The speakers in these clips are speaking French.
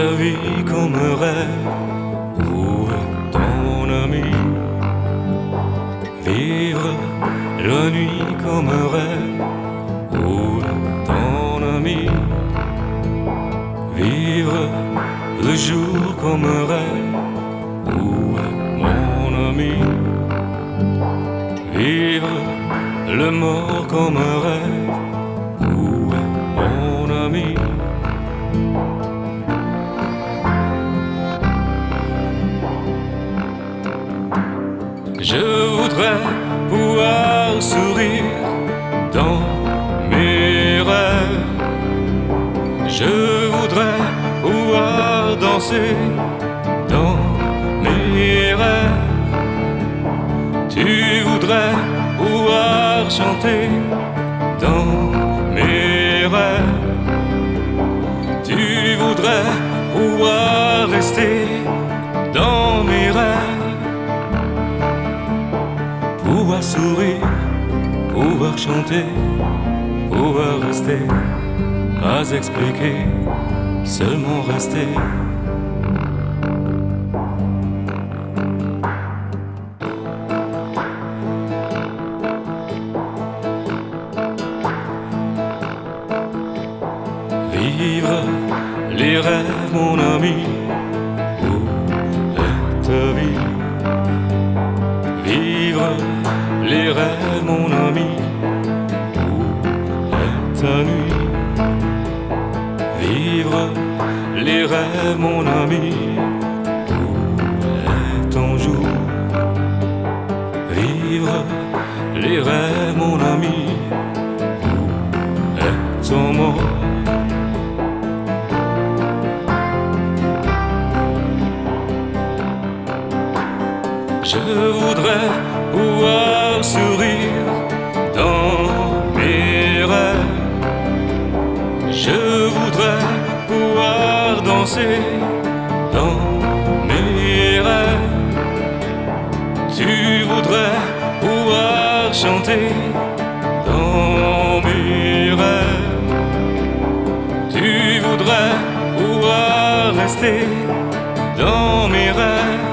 vie comme rêve, où est ton ami? Vivre la nuit comme rêve, où est ton ami? Vivre le jour comme rêve, où est mon ami? Vivre le mort comme rêve, sourire dans mes rêves. Je voudrais pouvoir danser dans mes rêves. Tu voudrais pouvoir chanter dans mes rêves. Tu voudrais pouvoir rester dans mes rêves pouvoir sourire, pouvoir chanter, pouvoir rester, pas expliquer, seulement rester. Vivre les rêves, mon ami, où est ta vie? Vivre les rêves, Vivre les rêves, mon ami, où est ton jour Vivre les rêves, mon ami, où est ton mort Je voudrais pouvoir sourire dans mes rêves. Tu voudrais pouvoir chanter dans mes rêves. Tu voudrais pouvoir rester dans mes rêves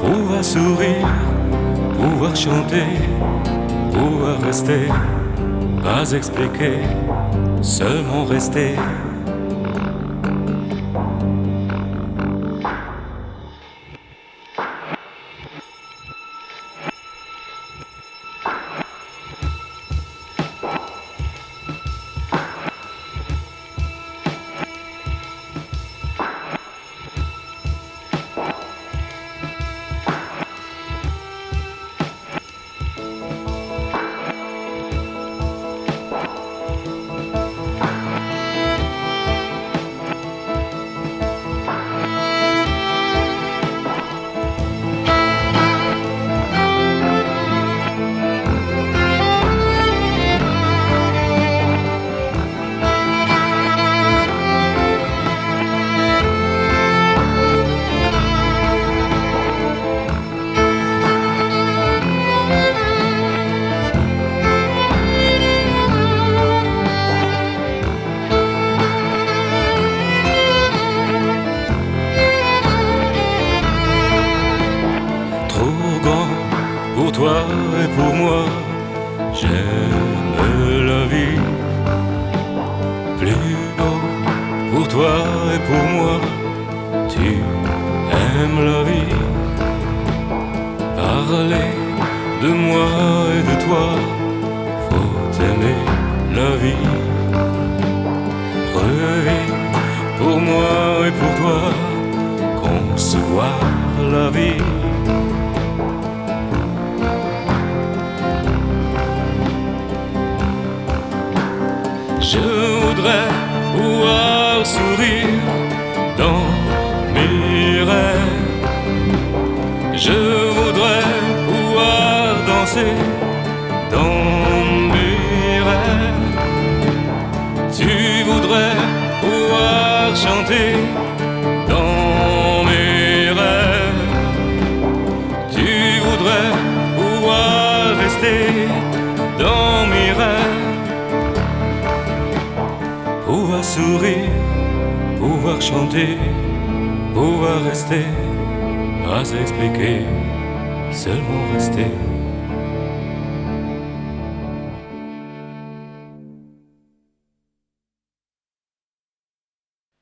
pouvoir sourire, pouvoir chanter, pouvoir rester, pas expliquer, seulement rester. Toi et pour moi, j'aime la vie. Plus haut pour toi et pour moi, tu aimes la vie. Parler de moi et de toi, faut aimer la vie. Revivre pour moi et pour toi, concevoir la vie. Je voudrais pouvoir sourire dans mes rêves. Je voudrais pouvoir danser dans mes rêves. Tu voudrais pouvoir chanter sourire, pouvoir chanter, pouvoir rester, pas expliquer, seulement rester.